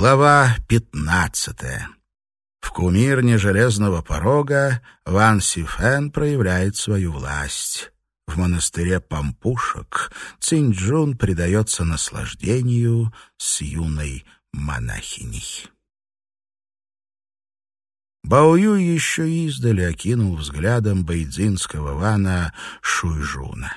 Глава пятнадцатая. В кумирне железного порога Ван Сифен проявляет свою власть. В монастыре Пампушек Цинджун предается наслаждению с юной монахиней. Баою еще издали окинул взглядом бейдзинского вана Шуйжуна.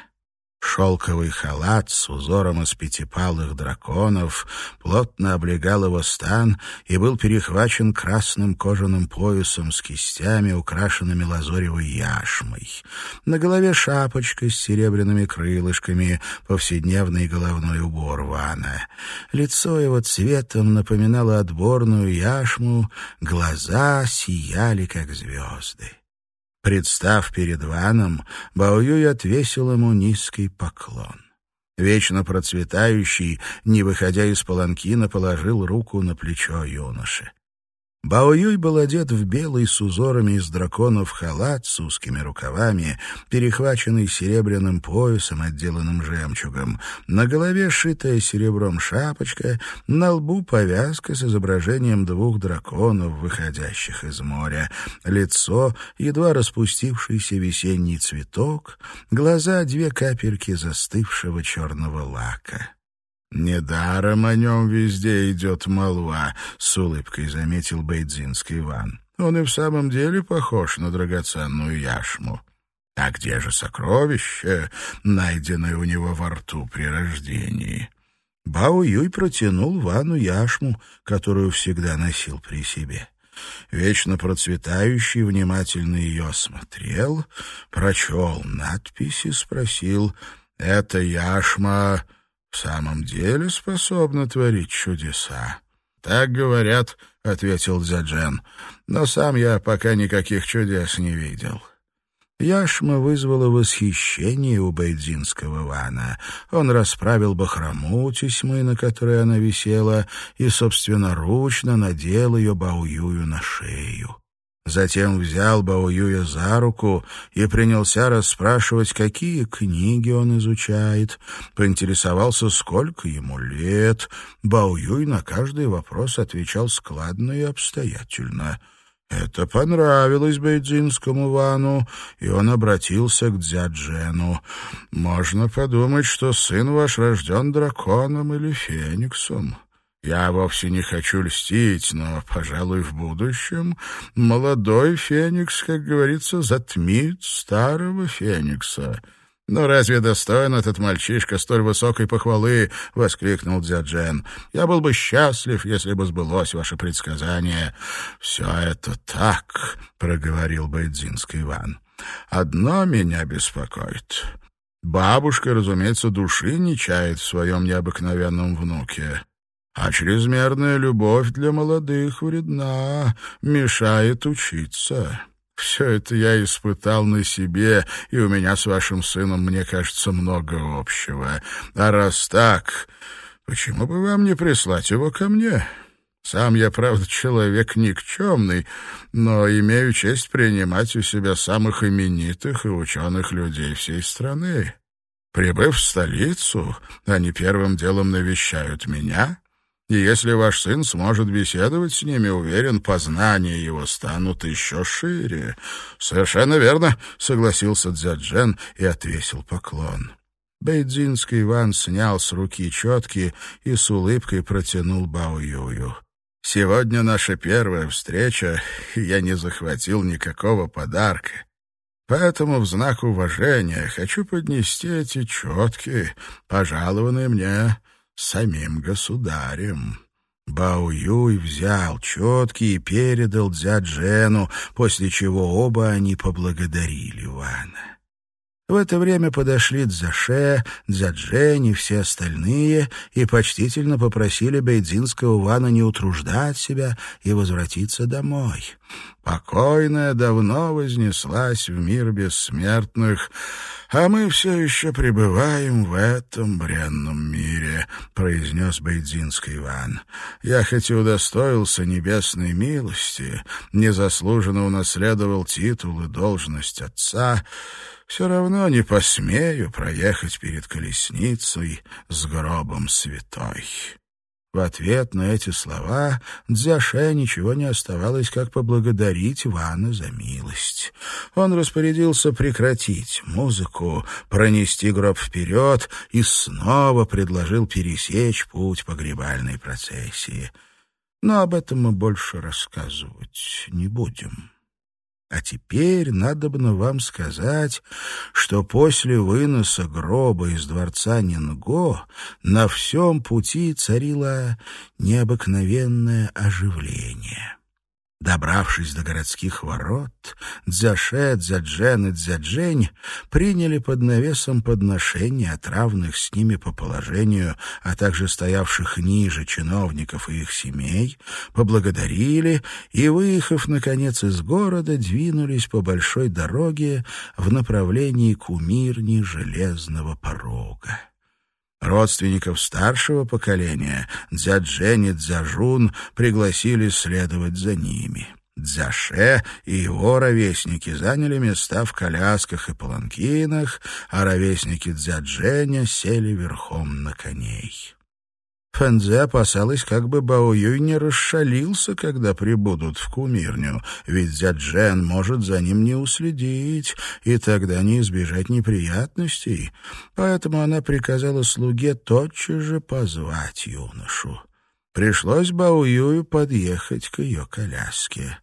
Шелковый халат с узором из пятипалых драконов плотно облегал его стан и был перехвачен красным кожаным поясом с кистями, украшенными лазоревой яшмой. На голове шапочка с серебряными крылышками, повседневный головной убор вана. Лицо его цветом напоминало отборную яшму, глаза сияли, как звезды. Представ перед Ваном, Баоюй отвесил ему низкий поклон. Вечно процветающий, не выходя из паланкина, положил руку на плечо юноши. Бао-Юй был одет в белый с узорами из драконов халат с узкими рукавами, перехваченный серебряным поясом, отделанным жемчугом. На голове шитая серебром шапочка, на лбу повязка с изображением двух драконов, выходящих из моря. Лицо — едва распустившийся весенний цветок, глаза — две капельки застывшего черного лака. «Недаром о нем везде идет молва», — с улыбкой заметил Бейдзинский Иван. «Он и в самом деле похож на драгоценную яшму. А где же сокровище, найденное у него во рту при рождении?» Бао Юй протянул Вану яшму, которую всегда носил при себе. Вечно процветающий внимательно ее осмотрел, прочел надпись и спросил, «Это яшма в самом деле способна творить чудеса. «Так говорят», — ответил Дзяджен, — «но сам я пока никаких чудес не видел». Яшма вызвала восхищение у Бейдзинского вана. Он расправил бахрому тесьмы, на которой она висела, и собственноручно надел ее Баоюю на шею. Затем взял Баоюя за руку и принялся расспрашивать, какие книги он изучает. Поинтересовался, сколько ему лет. Баоюй на каждый вопрос отвечал складно и обстоятельно. Это понравилось Бейдзинскому Вану, и он обратился к Дзяджену. «Можно подумать, что сын ваш рожден драконом или фениксом». Я вовсе не хочу льстить, но, пожалуй, в будущем молодой феникс, как говорится, затмит старого феникса. «Ну разве достоин этот мальчишка столь высокой похвалы?» — воскликнул Дзяджен. «Я был бы счастлив, если бы сбылось ваше предсказание». «Все это так», — проговорил Байдзинский Иван. «Одно меня беспокоит. Бабушка, разумеется, души не чает в своем необыкновенном внуке». А чрезмерная любовь для молодых вредна, мешает учиться. Все это я испытал на себе, и у меня с вашим сыном, мне кажется, много общего. А раз так, почему бы вам не прислать его ко мне?» Сам я, правда, человек никчемный, но имею честь принимать у себя самых именитых и ученых людей всей страны. Прибыв в столицу, они первым делом навещают меня, и если ваш сын сможет беседовать с ними, уверен, познания его станут еще шире. — Совершенно верно, — согласился Дзяджен и отвесил поклон. Бейдзинский Иван снял с руки четки и с улыбкой протянул Бао Юю. «Сегодня наша первая встреча, и я не захватил никакого подарка. Поэтому в знак уважения хочу поднести эти четки, пожалованные мне самим государем. Бао Юй взял четкий и передал Дзяджену, после чего оба они поблагодарили Вана. В это время подошли Дзаше, Дзяджень и все остальные и почтительно попросили Бейдзинского Вана не утруждать себя и возвратиться домой. Покойная давно вознеслась в мир бессмертных, а мы все еще пребываем в этом бренном мире, — произнес Бейдзинский Иван. Я хоть и удостоился небесной милости, незаслуженно унаследовал титул и должность отца, — все равно не посмею проехать перед колесницей с гробом святой. В ответ на эти слова Дзяше ничего не оставалось, как поблагодарить Ивана за милость. Он распорядился прекратить музыку, пронести гроб вперед и снова предложил пересечь путь погребальной процессии. Но об этом мы больше рассказывать не будем. А теперь надобно вам сказать, что после выноса гроба из дворца Нинго на всем пути царило необыкновенное оживление. Добравшись до городских ворот, Дзяше, Дзяджен и Дзяджень приняли под навесом подношения от равных с ними по положению, а также стоявших ниже чиновников и их семей, поблагодарили и, выехав, наконец, из города, двинулись по большой дороге в направлении кумирни Железного порога. Родственников старшего поколения, Дзяджен и Дзяжун, пригласили следовать за ними. Дзяше и его ровесники заняли места в колясках и паланкинах, а ровесники Дзядженя сели верхом на коней. Фэнзе опасалась, как бы Баоюй не расшалился, когда прибудут в кумирню, ведь Дзяджен может за ним не уследить, и тогда не избежать неприятностей. Поэтому она приказала слуге тотчас же позвать юношу. Пришлось Баоюю подъехать к ее коляске.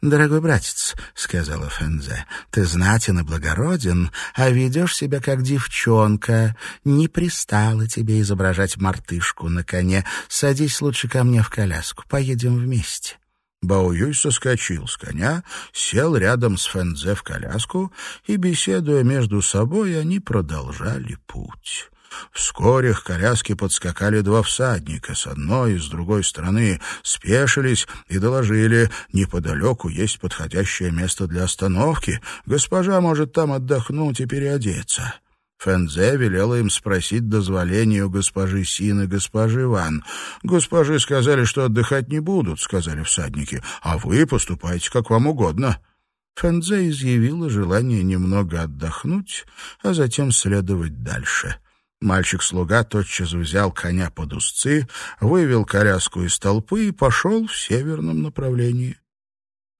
«Дорогой братец», — сказала Фензе, — «ты знатен и благороден, а ведешь себя как девчонка. Не пристало тебе изображать мартышку на коне. Садись лучше ко мне в коляску, поедем вместе». Баоюй соскочил с коня, сел рядом с Фензе в коляску, и, беседуя между собой, они продолжали путь. Вскоре к коляске подскакали два всадника с одной и с другой стороны, спешились и доложили, неподалеку есть подходящее место для остановки, госпожа может там отдохнуть и переодеться. Фэнзе велела им спросить дозволения у госпожи Син и госпожи Ван. «Госпожи сказали, что отдыхать не будут», — сказали всадники, «а вы поступайте как вам угодно». Фэнзе изъявила желание немного отдохнуть, а затем следовать дальше. Мальчик-слуга тотчас взял коня под узцы, вывел коляску из толпы и пошел в северном направлении.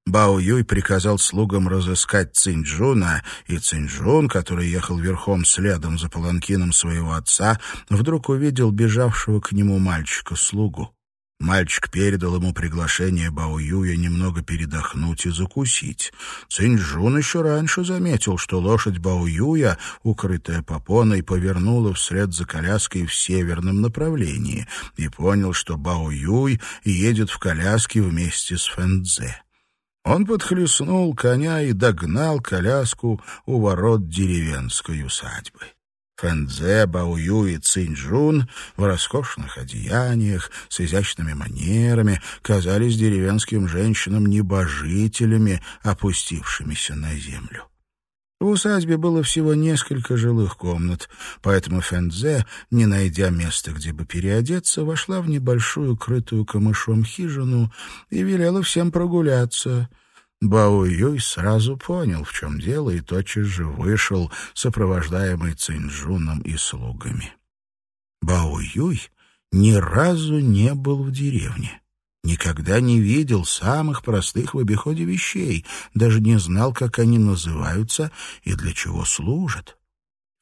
Бао Юй приказал слугам разыскать Цинджуна, и Цинджун, который ехал верхом следом за паланкином своего отца, вдруг увидел бежавшего к нему мальчика-слугу. Мальчик передал ему приглашение Бао Юя немного передохнуть и закусить. Цинджун еще раньше заметил, что лошадь Бао Юя, укрытая попоной, повернула вслед за коляской в северном направлении и понял, что Бао Юй едет в коляске вместе с Фэнзе. Он подхлестнул коня и догнал коляску у ворот деревенской усадьбы. Фэнзе, Баую и Цинджун в роскошных одеяниях, с изящными манерами, казались деревенским женщинам небожителями, опустившимися на землю. В усадьбе было всего несколько жилых комнат, поэтому Фэнзе, не найдя места, где бы переодеться, вошла в небольшую крытую камышом хижину и велела всем прогуляться — Бао Юй сразу понял, в чем дело, и тотчас же вышел, сопровождаемый Цинджуном и слугами. Бао Юй ни разу не был в деревне. Никогда не видел самых простых в обиходе вещей, даже не знал, как они называются и для чего служат.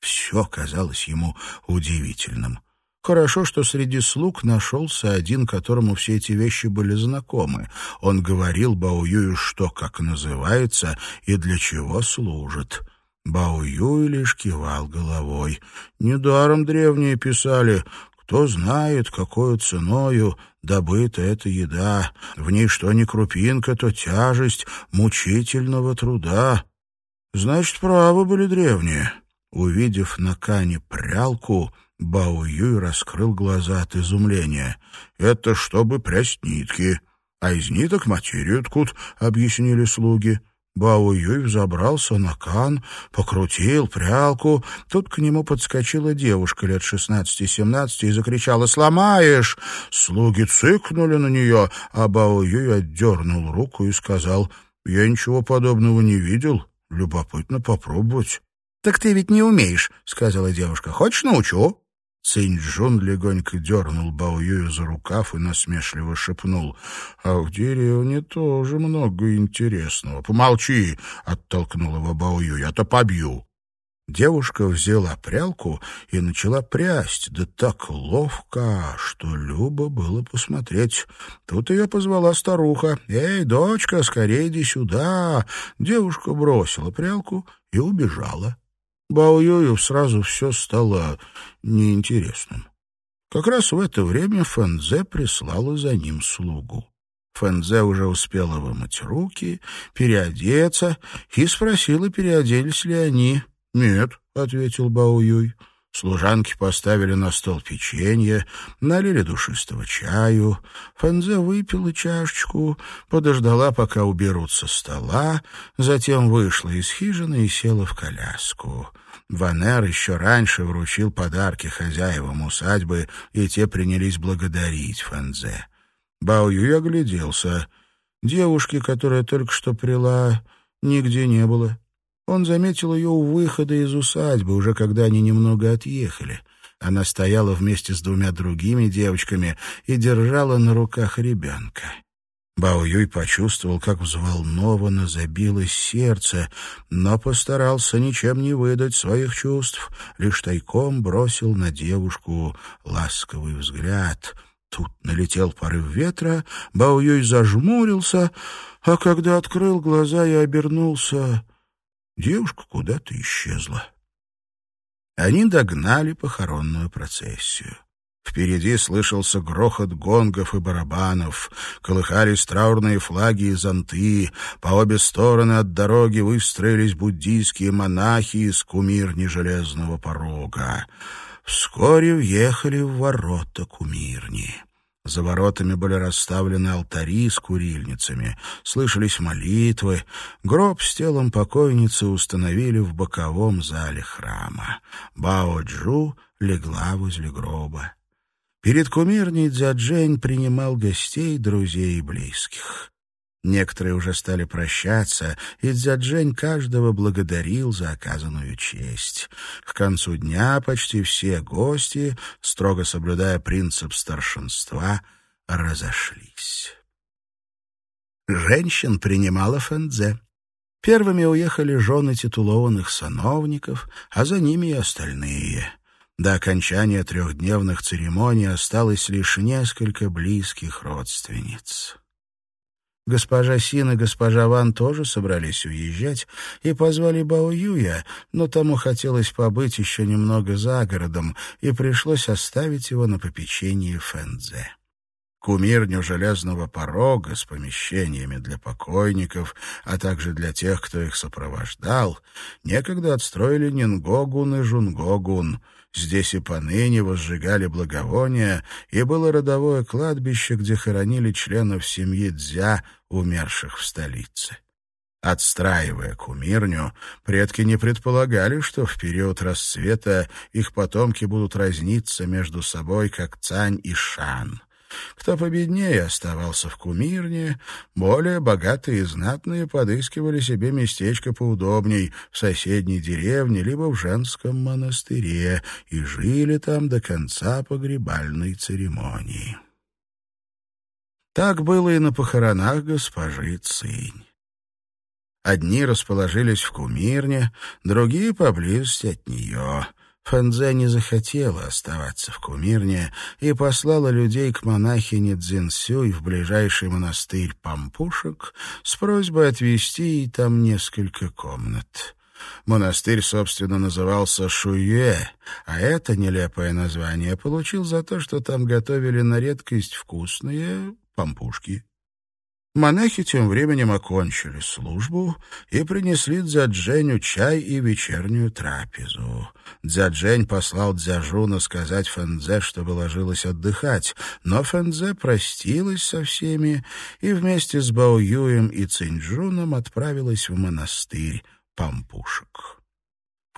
Все казалось ему удивительным — Хорошо, что среди слуг нашелся один, которому все эти вещи были знакомы. Он говорил Баоюю, что как называется и для чего служит. Баоюй лишь кивал головой. Недаром древние писали «Кто знает, какой ценою добыта эта еда, в ней что ни крупинка, то тяжесть мучительного труда». Значит, правы были древние. Увидев на кане прялку, Бао Юй раскрыл глаза от изумления. «Это чтобы прясть нитки, а из ниток материю ткут», — объяснили слуги. Бао Юй взобрался на кан, покрутил прялку. Тут к нему подскочила девушка лет шестнадцати-семнадцати и закричала «Сломаешь!». Слуги цыкнули на нее, а Бао Юй отдернул руку и сказал «Я ничего подобного не видел. Любопытно попробовать». «Так ты ведь не умеешь», — сказала девушка. «Хочешь, научу?» Цинь-Джун легонько дернул Бао-Юя за рукав и насмешливо шепнул. «А в деревне тоже много интересного». «Помолчи!» — оттолкнул его Бао-Юй. «А то побью!» Девушка взяла прялку и начала прясть, да так ловко, что любо было посмотреть. Тут ее позвала старуха. «Эй, дочка, скорее иди сюда!» Девушка бросила прялку и убежала. Баоюев сразу все стало неинтересным. Как раз в это время Фэнзе прислала за ним слугу. Фэнзе уже успела вымыть руки, переодеться и спросила, переоделись ли они. «Нет», — ответил Баоюй. Служанки поставили на стол печенье, налили душистого чаю. Фэнзе выпила чашечку, подождала, пока уберут со стола, затем вышла из хижины и села в коляску. Ванер еще раньше вручил подарки хозяевам усадьбы, и те принялись благодарить Фэнзе. Бао Юй огляделся. Девушки, которая только что прила, нигде не было. Он заметил ее у выхода из усадьбы, уже когда они немного отъехали. Она стояла вместе с двумя другими девочками и держала на руках ребенка. Бао Юй почувствовал, как взволнованно забилось сердце, но постарался ничем не выдать своих чувств, лишь тайком бросил на девушку ласковый взгляд. Тут налетел порыв ветра, Бао Юй зажмурился, а когда открыл глаза и обернулся, Девушка куда-то исчезла. Они догнали похоронную процессию. Впереди слышался грохот гонгов и барабанов, колыхались траурные флаги и зонты, по обе стороны от дороги выстроились буддийские монахи из кумирни железного порога. Вскоре въехали в ворота кумирни. За воротами были расставлены алтари с курильницами, слышались молитвы. Гроб с телом покойницы установили в боковом зале храма. Бао-Джу легла возле гроба. Перед кумирней Дзяджень принимал гостей, друзей и близких. Некоторые уже стали прощаться, и Дзяджень каждого благодарил за оказанную честь. К концу дня почти все гости, строго соблюдая принцип старшинства, разошлись. Женщин принимала Фэнзе. Первыми уехали жены титулованных сановников, а за ними и остальные. До окончания трехдневных церемоний осталось лишь несколько близких родственниц. Госпожа Син и госпожа Ван тоже собрались уезжать и позвали Бао Юя, но тому хотелось побыть еще немного за городом, и пришлось оставить его на попечении Фэнзе. Кумирню железного порога с помещениями для покойников, а также для тех, кто их сопровождал, некогда отстроили Нингогун и Жунгогун — Здесь и поныне возжигали благовония, и было родовое кладбище, где хоронили членов семьи Дзя, умерших в столице. Отстраивая кумирню, предки не предполагали, что в период расцвета их потомки будут разниться между собой, как Цань и Шан. Кто победнее оставался в кумирне, более богатые и знатные подыскивали себе местечко поудобней в соседней деревне либо в женском монастыре и жили там до конца погребальной церемонии. Так было и на похоронах госпожи Цинь. Одни расположились в кумирне, другие — поблизости от нее — Фэнзе не захотела оставаться в Кумирне и послала людей к монахине Цзинсюй в ближайший монастырь Пампушек с просьбой отвести ей там несколько комнат. Монастырь, собственно, назывался Шуюэ, а это нелепое название получил за то, что там готовили на редкость вкусные пампушки. Монахи тем временем окончили службу и принесли Дзядженю чай и вечернюю трапезу. Дзяджень послал Цзя Жуна сказать Фэнцзе, чтобы ложилась отдыхать, но Фэнцзе простилась со всеми и вместе с Баоюем и Цинь Чжуном отправилась в монастырь Пампушек.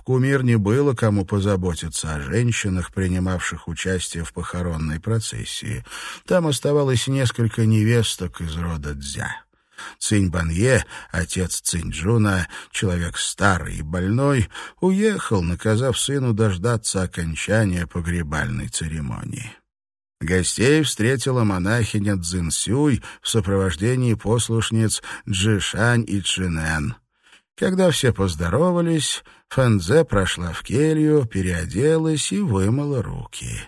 Кумир не было кому позаботиться о женщинах, принимавших участие в похоронной процессии. Там оставалось несколько невесток из рода Цзя. Цинь Банье, отец Цинь Чжуна, человек старый и больной, уехал, наказав сыну дождаться окончания погребальной церемонии. Гостей встретила монахиня Цзинсюй в сопровождении послушниц Джишань и Чинэн. Когда все поздоровались, Фэнзе прошла в келью, переоделась и вымыла руки.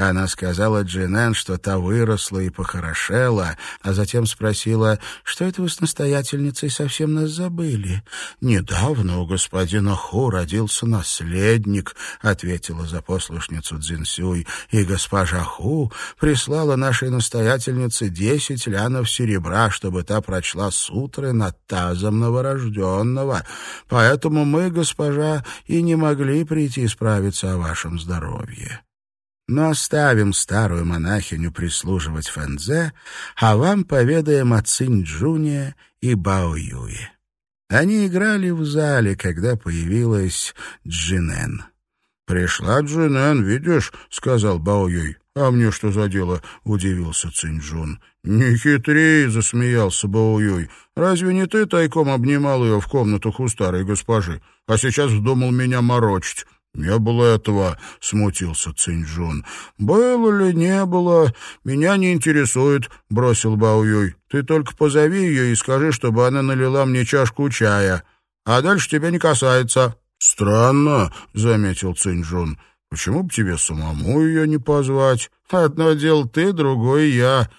Она сказала Джинен, что та выросла и похорошела, а затем спросила, что это вы с настоятельницей совсем нас забыли. «Недавно у господина Ху родился наследник», — ответила за послушницу Цзинсюй, «и госпожа Ху прислала нашей настоятельнице десять лянов серебра, чтобы та прочла сутры над тазом новорожденного. Поэтому мы, госпожа, и не могли прийти справиться о вашем здоровье». Но оставим старую монахиню прислуживать Фэнзе, а вам поведаем о Цинь-Джуне и Бао-Юе. Они играли в зале, когда появилась Джинен. «Пришла Джинен, видишь?» — сказал Бао-Юй. «А мне что за дело?» — удивился Цинь-Джун. «Не хитри!» — засмеялся Бао-Юй. «Разве не ты тайком обнимал ее в комнатах у старой госпожи, а сейчас вздумал меня морочить?» «Не было этого», — смутился Цинджун. «Было ли, не было, меня не интересует», — бросил Баоюй. «Ты только позови ее и скажи, чтобы она налила мне чашку чая. А дальше тебя не касается». «Странно», — заметил Цинджун. «Почему бы тебе самому ее не позвать?» «Одно дело ты, другое я.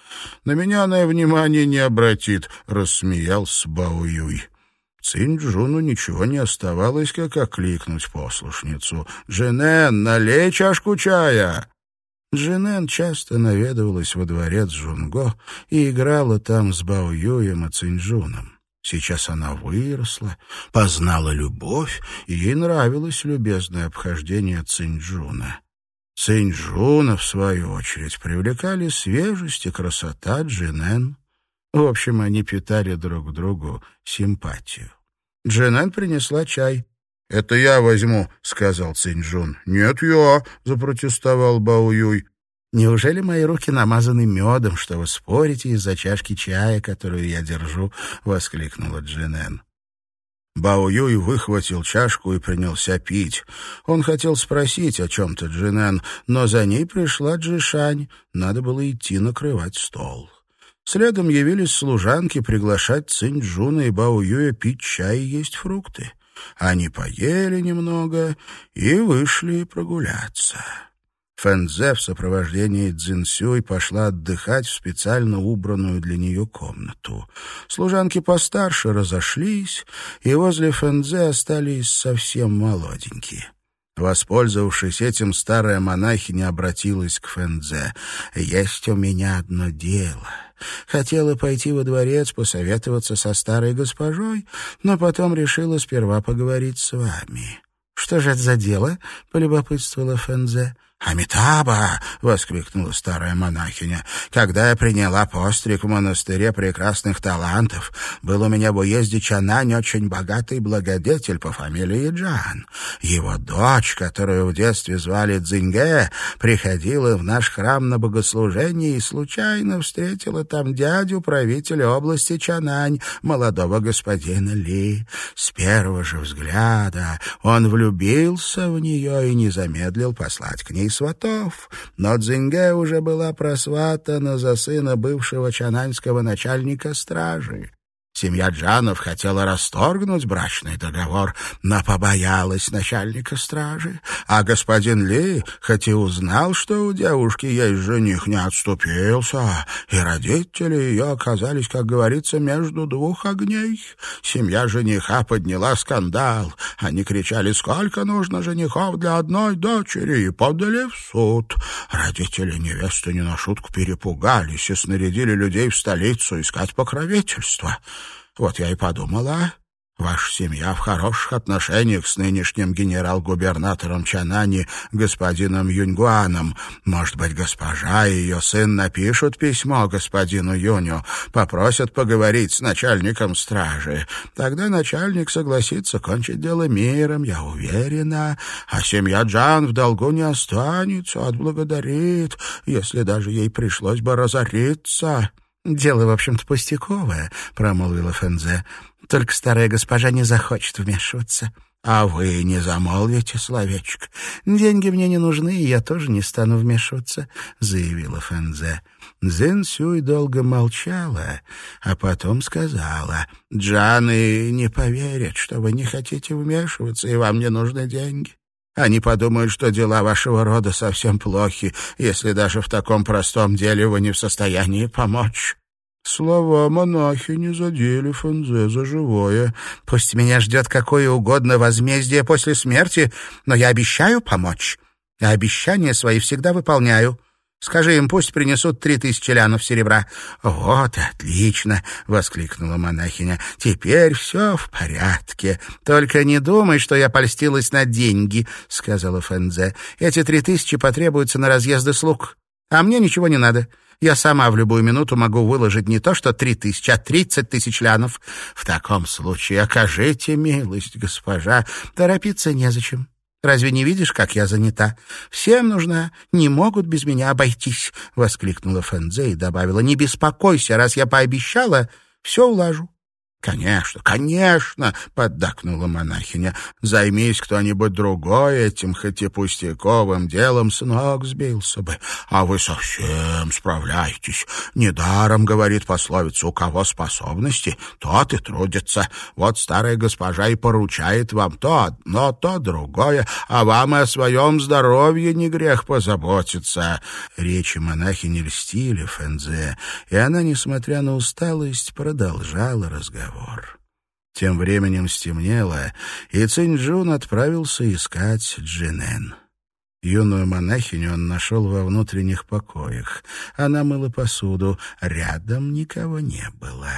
На меня она и внимания не обратит», — рассмеялся Баоюй. Цинь-Джуну ничего не оставалось, как окликнуть послушницу. «Джинен, налей чашку чая!» Джинен часто наведывалась во дворец Джунго и играла там с Баоюем и Цинь Чжуном. Сейчас она выросла, познала любовь, и ей нравилось любезное обхождение Цинь Чжуна. Цинь Чжуна, в свою очередь, привлекали свежесть и красота Джинен. В общем, они питали друг другу симпатию. Дженен принесла чай. «Это я возьму», — сказал Цинь Чжун. «Нет, я», — запротестовал Баоюй. «Неужели мои руки намазаны медом, что вы спорите из-за чашки чая, которую я держу?» — воскликнула Джинен. Бао Юй выхватил чашку и принялся пить. Он хотел спросить о чем-то Джинен, но за ней пришла Джишань. Надо было идти накрывать стол. Следом явились служанки приглашать Цинь-Джуна и Бао-Юя пить чай и есть фрукты. Они поели немного и вышли прогуляться. Фэнзе в сопровождении Цзиньсюй пошла отдыхать в специально убранную для нее комнату. Служанки постарше разошлись, и возле Фэнзе остались совсем молоденькие. Воспользовавшись этим, старая монахиня обратилась к Фэнзе. «Есть у меня одно дело». Хотела пойти во дворец, посоветоваться со старой госпожой, но потом решила сперва поговорить с вами. «Что же это за дело?» — полюбопытствовала Фэнзе. «Амитаба!» — воскликнула старая монахиня. «Когда я приняла постриг в монастыре прекрасных талантов, был у меня в уезде Чанань очень богатый благодетель по фамилии Джан. Его дочь, которую в детстве звали Цзиньге, приходила в наш храм на богослужение и случайно встретила там дядю правителя области Чанань, молодого господина Ли. С первого же взгляда он влюбился в нее и не замедлил послать к ней сватов, но Цзиньге уже была просватана за сына бывшего чананьского начальника стражи. Семья Джанов хотела расторгнуть брачный договор, но побоялась начальника стражи. А господин Ли, хоть и узнал, что у девушки есть жених, не отступился, и родители ее оказались, как говорится, между двух огней. Семья жениха подняла скандал. Они кричали, сколько нужно женихов для одной дочери, и подали в суд. Родители невесты не на шутку перепугались и снарядили людей в столицу искать покровительства. Вот я и подумала, ваша семья в хороших отношениях с нынешним генерал-губернатором Чанани, господином Юньгуаном. Может быть, госпожа и ее сын напишут письмо господину Юню, попросят поговорить с начальником стражи. Тогда начальник согласится кончить дело миром, я уверена, а семья Джан в долгу не останется, отблагодарит, если даже ей пришлось бы разориться». «Дело, в общем-то, пустяковое», — промолвила Фензе. «Только старая госпожа не захочет вмешиваться». «А вы не замолвите словечко?» «Деньги мне не нужны, и я тоже не стану вмешиваться», — заявила Фензе. Зин Сюй долго молчала, а потом сказала, «Джаны не поверят, что вы не хотите вмешиваться, и вам не нужны деньги. Они подумают, что дела вашего рода совсем плохи, если даже в таком простом деле вы не в состоянии помочь». Слова монахи не задели Фэнзе за живое. «Пусть меня ждет какое угодно возмездие после смерти, но я обещаю помочь, а обещания свои всегда выполняю. Скажи им, пусть принесут три тысячи лянов серебра». «Вот отлично!» — воскликнула монахиня. «Теперь все в порядке. Только не думай, что я польстилась на деньги», — сказала Фэнзе. «Эти три тысячи потребуются на разъезды слуг, а мне ничего не надо». Я сама в любую минуту могу выложить не то что три тысячи, а тридцать тысяч лянов. В таком случае окажите милость, госпожа. Торопиться незачем. Разве не видишь, как я занята? Всем нужна, не могут без меня обойтись, — воскликнула Фэнзе и добавила. Не беспокойся, раз я пообещала, все улажу. «Конечно, конечно!» — поддакнула монахиня. «Займись кто-нибудь другой этим, хоть и пустяковым делом, с ног сбился бы. А вы совсем справляетесь. Недаром, — говорит пословица, — у кого способности, тот и трудится. Вот старая госпожа и поручает вам то одно, то другое, а вам и о своем здоровье не грех позаботиться». Речи монахини льстили Фэнзе, и она, несмотря на усталость, продолжала разговор разговор. Тем временем стемнело, и Цинджун отправился искать Джинен. Юную монахиню он нашел во внутренних покоях. Она мыла посуду. Рядом никого не было.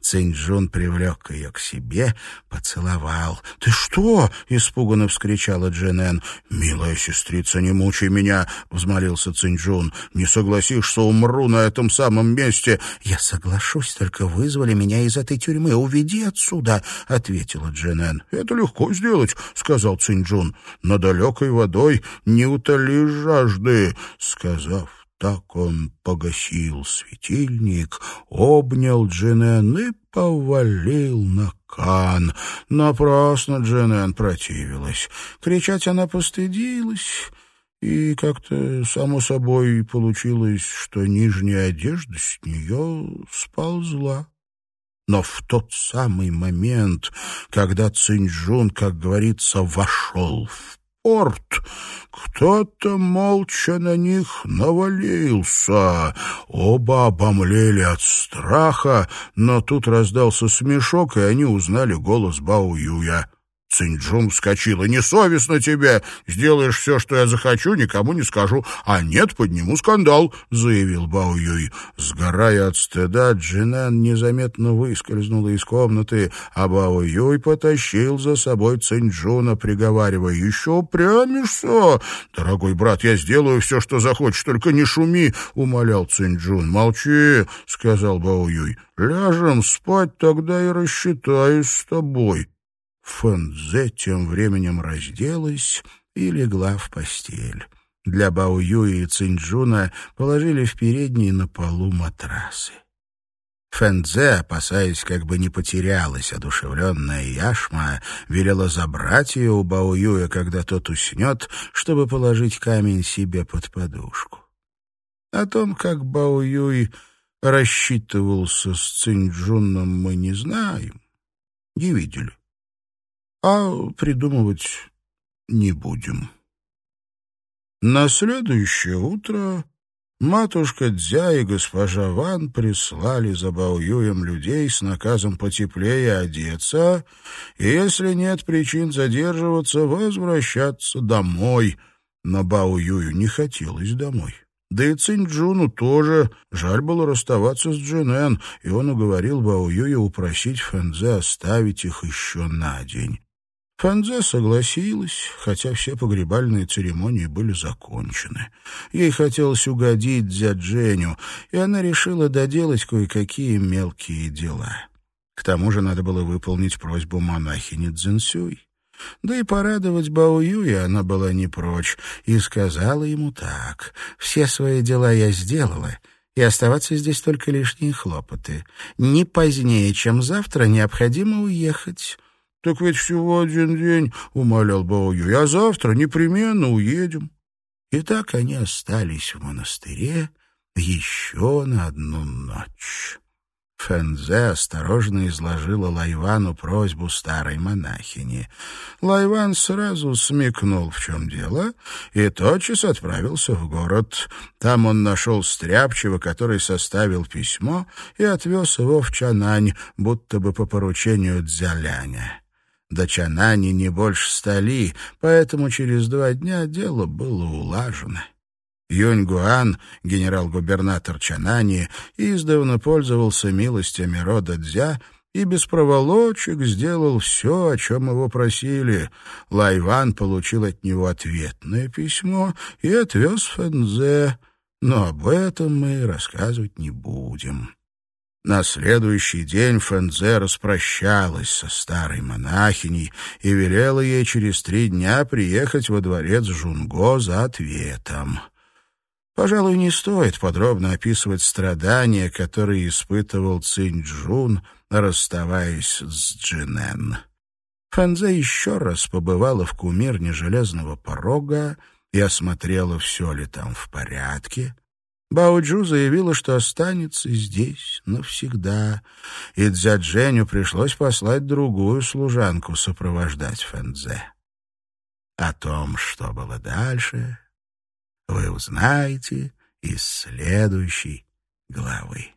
Цинджун привлек ее к себе, поцеловал. «Ты что?» — испуганно вскричала Джинен. «Милая сестрица, не мучай меня!» — взмолился Цинджун. «Не согласишься, умру на этом самом месте!» «Я соглашусь, только вызвали меня из этой тюрьмы. Уведи отсюда!» — ответила Джинен. «Это легко сделать», — сказал Цинджун. «На далекой водой не не утоли жажды!» Сказав так, он погасил светильник, обнял Джинен и повалил на кан. Напрасно Джинен противилась. Кричать она постыдилась, и как-то само собой получилось, что нижняя одежда с нее сползла. Но в тот самый момент, когда Цинджун, как говорится, вошел в порт. Кто-то молча на них навалился. Оба обомлели от страха, но тут раздался смешок, и они узнали голос Бао-Юя. Цинджун вскочила. «Несовестно тебе! Сделаешь все, что я захочу, никому не скажу. А нет, подниму скандал», — заявил Бао Юй. Сгорая от стыда, Джинан незаметно выскользнула из комнаты, а Бао Юй потащил за собой Цинджуна, приговаривая. «Еще упрямишься? Дорогой брат, я сделаю все, что захочешь, только не шуми», — умолял Цинджун. «Молчи», — сказал Бао Юй. «Ляжем спать, тогда и рассчитаюсь с тобой». Фэнзе тем временем разделась и легла в постель. Для Бао Юи и Цинджуна положили в передней на полу матрасы. Фэнзе, опасаясь, как бы не потерялась одушевленная Яшма, велела забрать ее у Бао Юя, когда тот уснет, чтобы положить камень себе под подушку. О том, как Бао Юй рассчитывался с Цинджуном, мы не знаем, не видели а придумывать не будем. На следующее утро матушка Дзя и госпожа Ван прислали за Баоюем людей с наказом потеплее одеться, и, если нет причин задерживаться, возвращаться домой. Но Баоюю не хотелось домой. Да и Цинджуну тоже. Жаль было расставаться с Джинен, и он уговорил Баоюя упросить Фэнзе оставить их еще на день. Фанзе согласилась, хотя все погребальные церемонии были закончены. Ей хотелось угодить Дзядженю, и она решила доделать кое-какие мелкие дела. К тому же надо было выполнить просьбу монахини Цзинсюй. Да и порадовать Бао Юя она была не прочь, и сказала ему так. «Все свои дела я сделала, и оставаться здесь только лишние хлопоты. Не позднее, чем завтра, необходимо уехать». «Так ведь всего один день», — умолял Баою. «Я завтра непременно уедем». И так они остались в монастыре еще на одну ночь. Фэнзе осторожно изложила Лайвану просьбу старой монахини. Лайван сразу смекнул, в чем дело, и тотчас отправился в город. Там он нашел Стряпчего, который составил письмо и отвез его в Чанань, будто бы по поручению Дзяляня. До Чанани не больше стали, поэтому через два дня дело было улажено. Юнь-Гуан, генерал-губернатор Чанани, издавна пользовался милостями рода Дзя и без проволочек сделал все, о чем его просили. Лайван получил от него ответное письмо и отвез Фэнзе, но об этом мы рассказывать не будем. На следующий день Фэнзе распрощалась со старой монахиней и велела ей через три дня приехать во дворец Жунго за ответом. Пожалуй, не стоит подробно описывать страдания, которые испытывал Цинь-Джун, расставаясь с Джинен. Фэнзе еще раз побывала в кумирне Железного порога и осмотрела, все ли там в порядке. Баоджу заявила, что останется здесь навсегда, и Дзядженю пришлось послать другую служанку сопровождать Фэнзе. О том, что было дальше, вы узнаете из следующей главы.